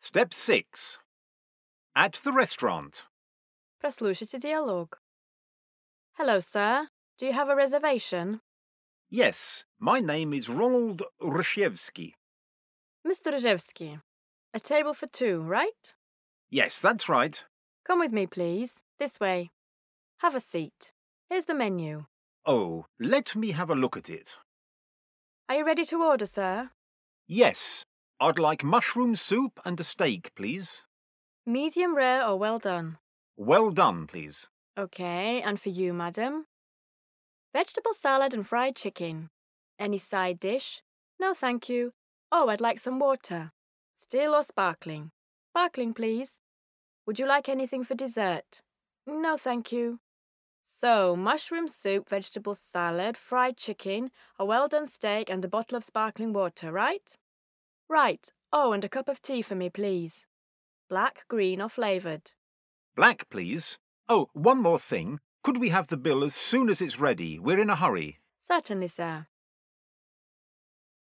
Step 6. At the restaurant. Прослушайте диалог. Hello, sir. Do you have a reservation? Yes, my name is Ronald Rashevsky. Mr. Rajewski. A table for two, right? Yes, that's right. Come with me, please. This way. Have a seat. Here's the menu. Oh, let me have a look at it. Are you ready to order, sir? Yes, I'd like mushroom soup and a steak, please. Medium rare or well done? Well done, please. Okay, and for you, madam? Vegetable salad and fried chicken. Any side dish? No, thank you. Oh, I'd like some water. Still or sparkling? Sparkling, please. Would you like anything for dessert? No, thank you. So, mushroom soup, vegetable salad, fried chicken, a well done steak, and a bottle of sparkling water, right? Right. Oh, and a cup of tea for me, please. Black, green, or flavoured? Black, please. Oh, one more thing. Could we have the bill as soon as it's ready? We're in a hurry. Certainly, sir.